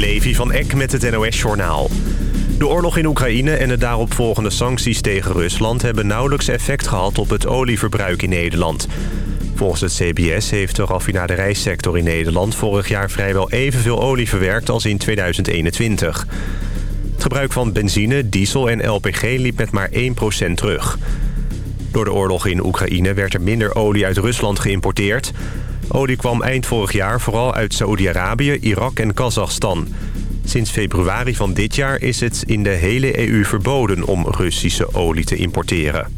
Levi van Eck met het NOS-journaal. De oorlog in Oekraïne en de daaropvolgende sancties tegen Rusland... hebben nauwelijks effect gehad op het olieverbruik in Nederland. Volgens het CBS heeft de raffinaderijsector in Nederland... vorig jaar vrijwel evenveel olie verwerkt als in 2021. Het gebruik van benzine, diesel en LPG liep met maar 1% terug. Door de oorlog in Oekraïne werd er minder olie uit Rusland geïmporteerd... Olie kwam eind vorig jaar vooral uit Saoedi-Arabië, Irak en Kazachstan. Sinds februari van dit jaar is het in de hele EU verboden om Russische olie te importeren.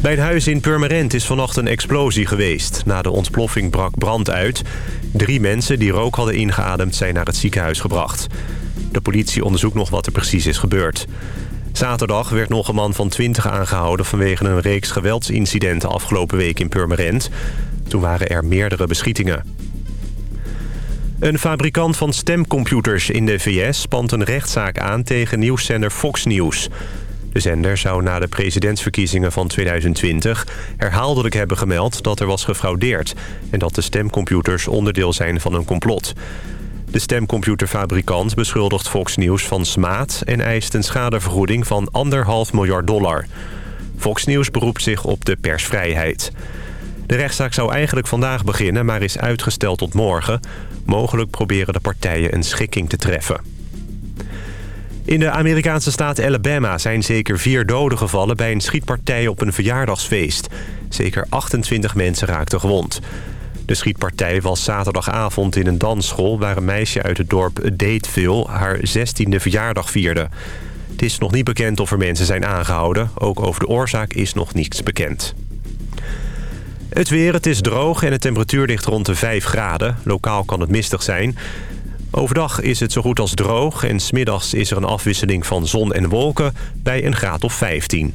Bij een huis in Purmerend is vannacht een explosie geweest. Na de ontploffing brak brand uit. Drie mensen die rook hadden ingeademd zijn naar het ziekenhuis gebracht. De politie onderzoekt nog wat er precies is gebeurd. Zaterdag werd nog een man van 20 aangehouden... vanwege een reeks geweldsincidenten afgelopen week in Purmerend. Toen waren er meerdere beschietingen. Een fabrikant van stemcomputers in de VS spant een rechtszaak aan tegen nieuwszender Fox News. De zender zou na de presidentsverkiezingen van 2020 herhaaldelijk hebben gemeld dat er was gefraudeerd... en dat de stemcomputers onderdeel zijn van een complot. De stemcomputerfabrikant beschuldigt Fox News van smaad... en eist een schadevergoeding van anderhalf miljard dollar. Fox News beroept zich op de persvrijheid. De rechtszaak zou eigenlijk vandaag beginnen, maar is uitgesteld tot morgen. Mogelijk proberen de partijen een schikking te treffen. In de Amerikaanse staat Alabama zijn zeker vier doden gevallen... bij een schietpartij op een verjaardagsfeest. Zeker 28 mensen raakten gewond. De schietpartij was zaterdagavond in een dansschool... waar een meisje uit het dorp Dateville haar 16e verjaardag vierde. Het is nog niet bekend of er mensen zijn aangehouden. Ook over de oorzaak is nog niets bekend. Het weer, het is droog en de temperatuur ligt rond de 5 graden. Lokaal kan het mistig zijn. Overdag is het zo goed als droog en smiddags is er een afwisseling van zon en wolken bij een graad of 15.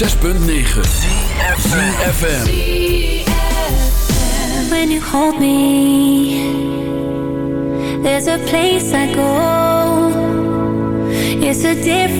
106.9 CFFM When you hold me There's a place I go. It's a different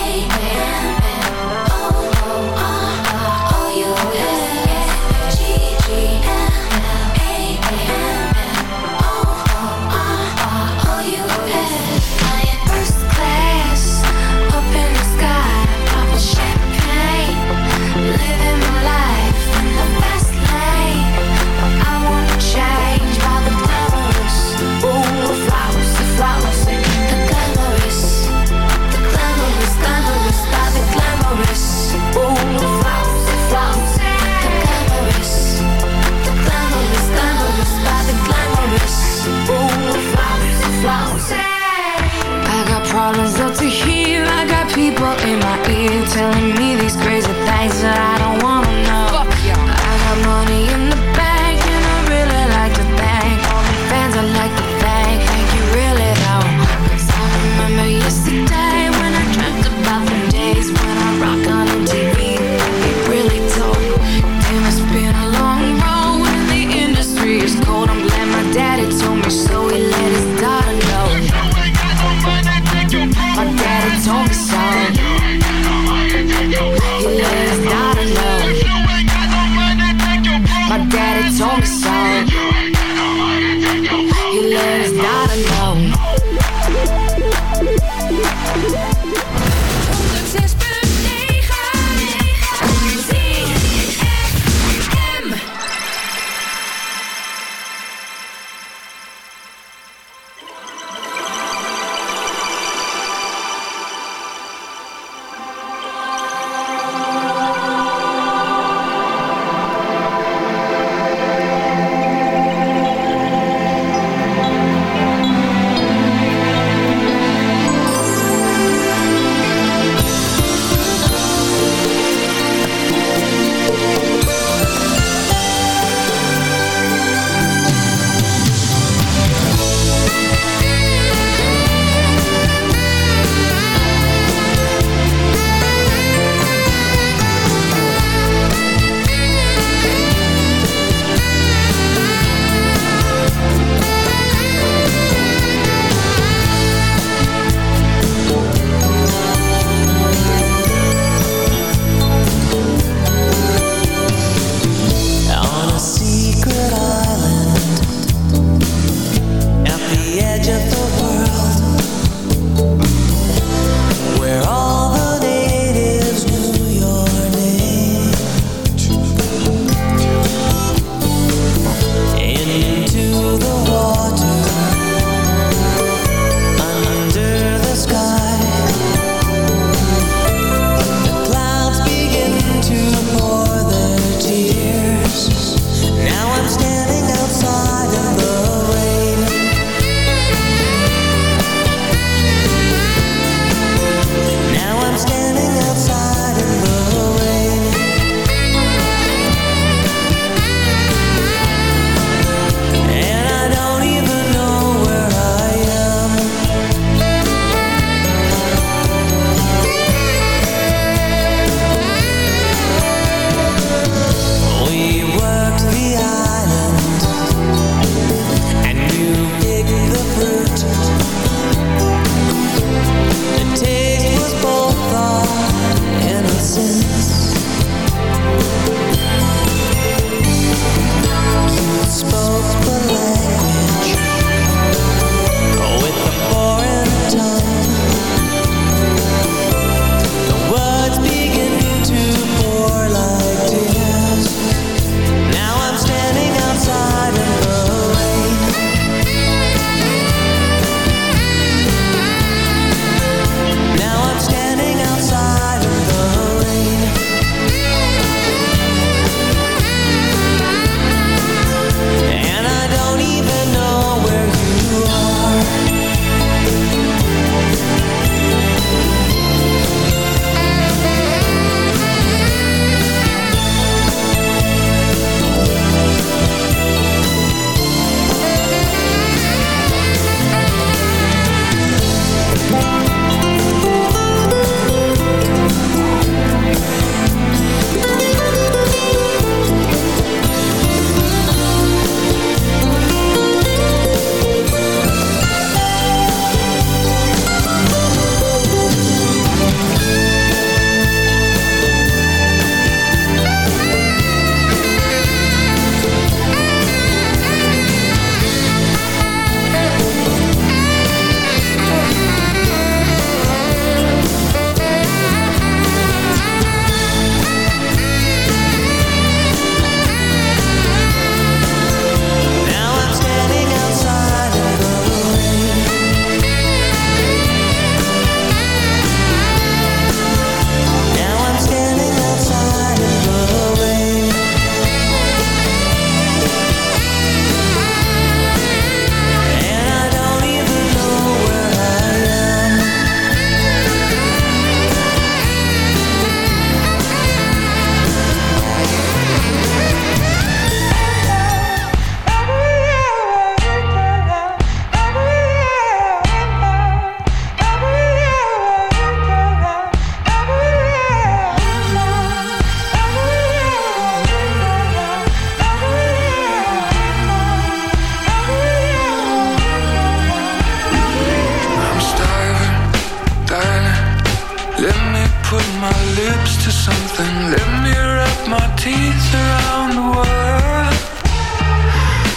cities around the world.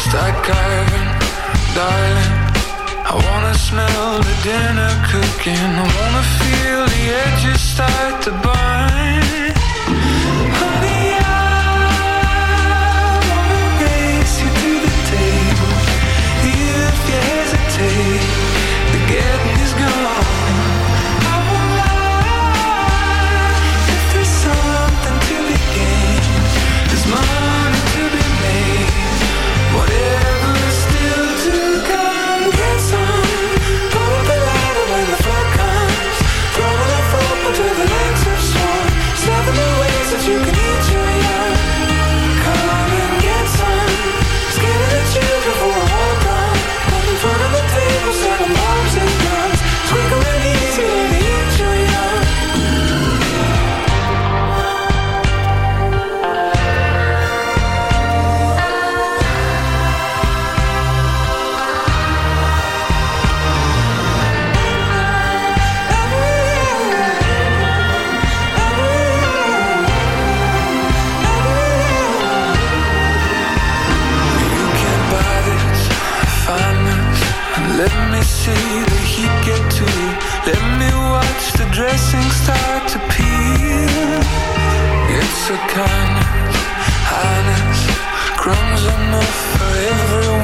Start carving, darling. I wanna smell the dinner cooking. I wanna feel the edges start to burn. crumbs enough for everyone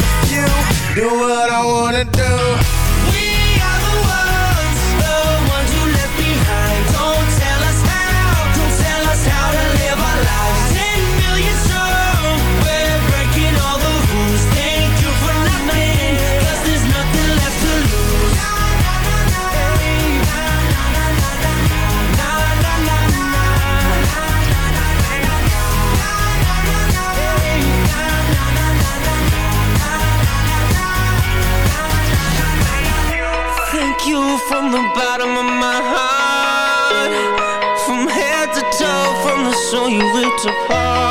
few. Do what I wanna do. Soul you ripped apart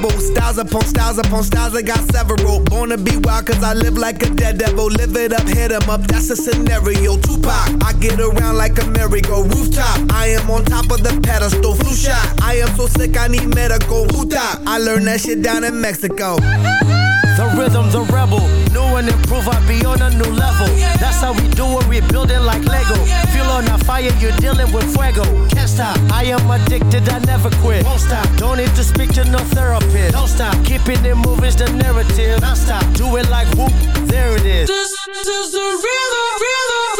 Rebel, styles upon styles upon styles, I got several. Born to be wild, cause I live like a dead devil. Live it up, hit 'em up, that's a scenario. Tupac, I get around like a merry-go rooftop. I am on top of the pedestal, flu shot. I am so sick, I need medical. Huta, I learned that shit down in Mexico. The rhythm, the rebel. New and improve, I be on a new level. That's how we do it, we build it like Lego. Feel on a fire, dealing with fuego. Can't stop, I am addicted, I never quit. Won't stop, don't need to speak to no therapist. Don't stop, keeping it moving's the narrative. Don't stop, do it like whoop, there it is. This is the rhythm,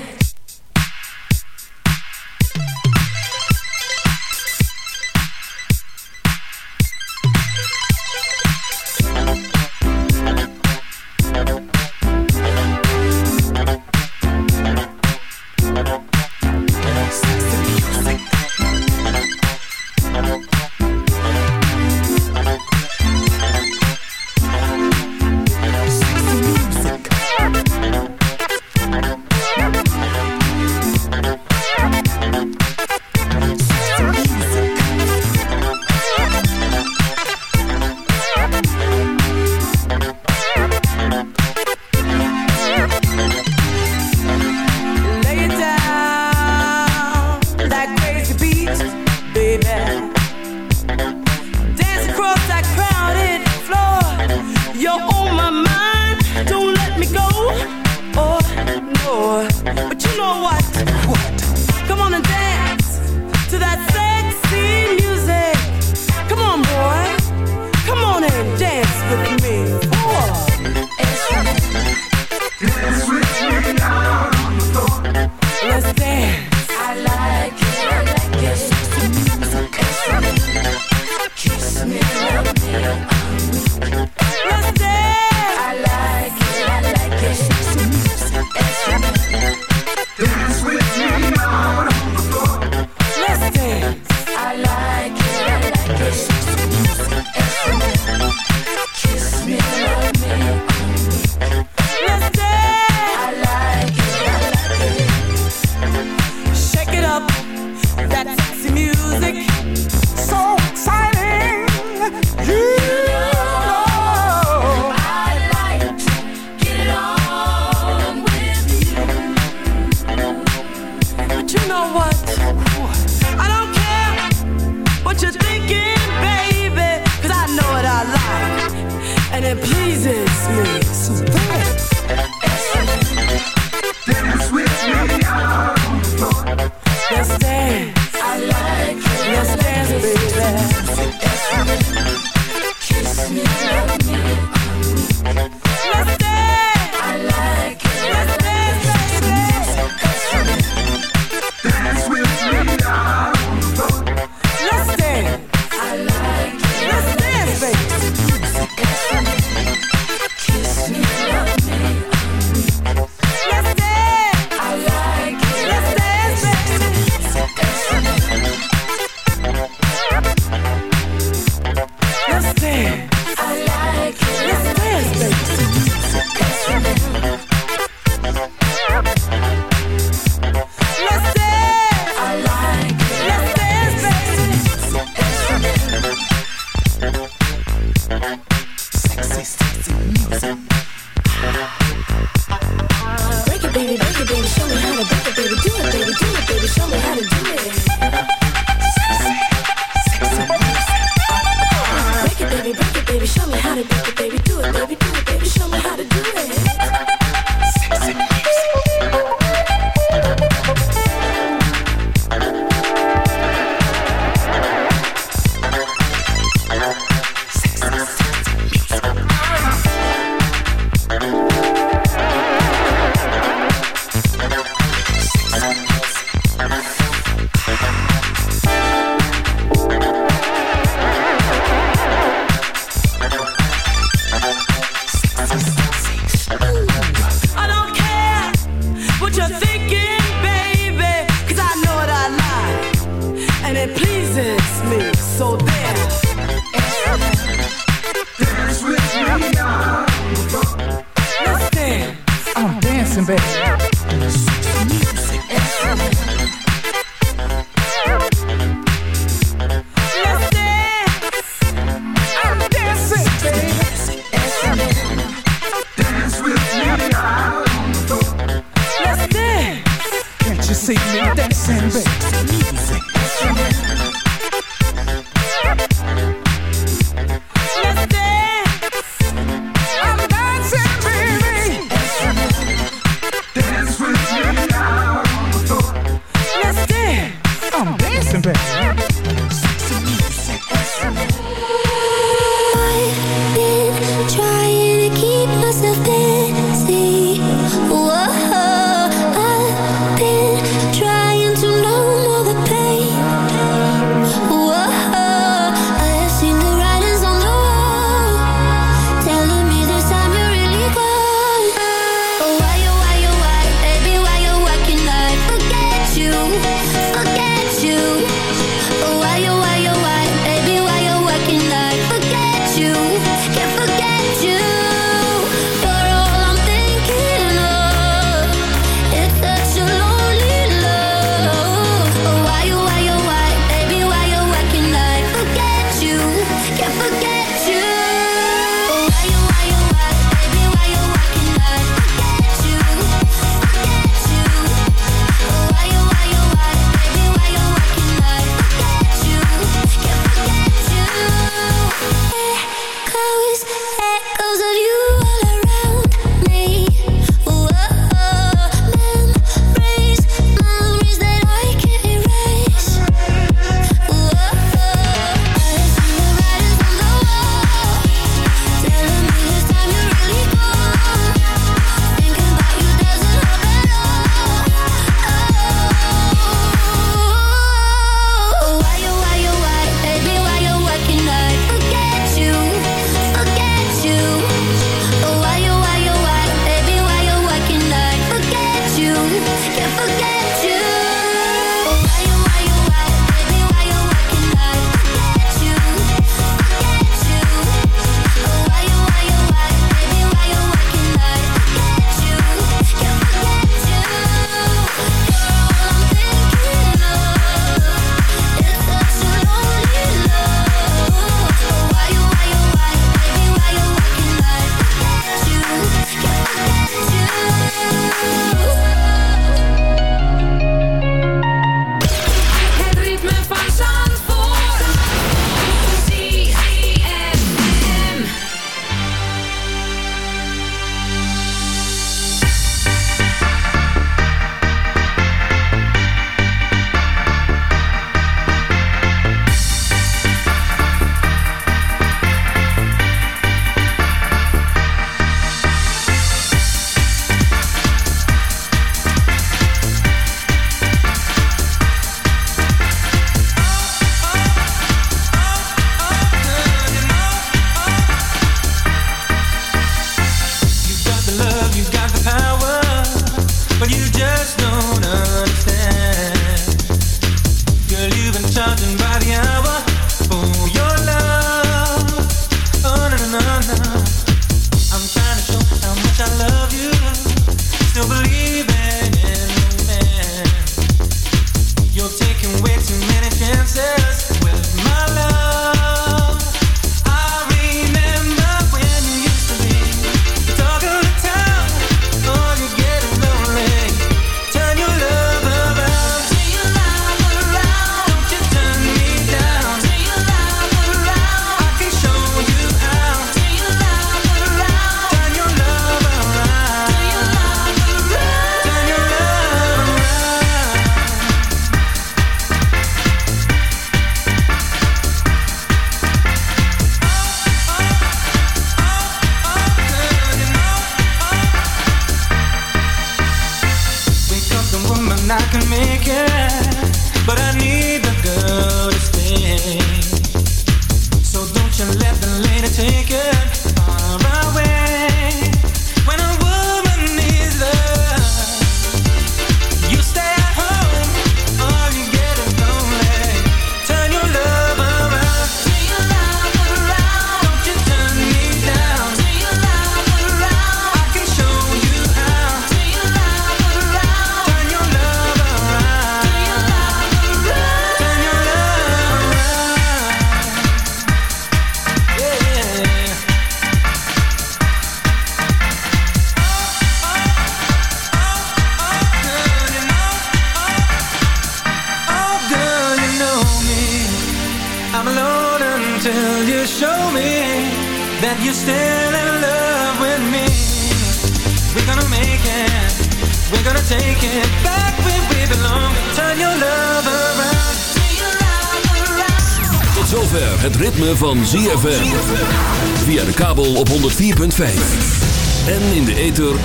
see me dancing.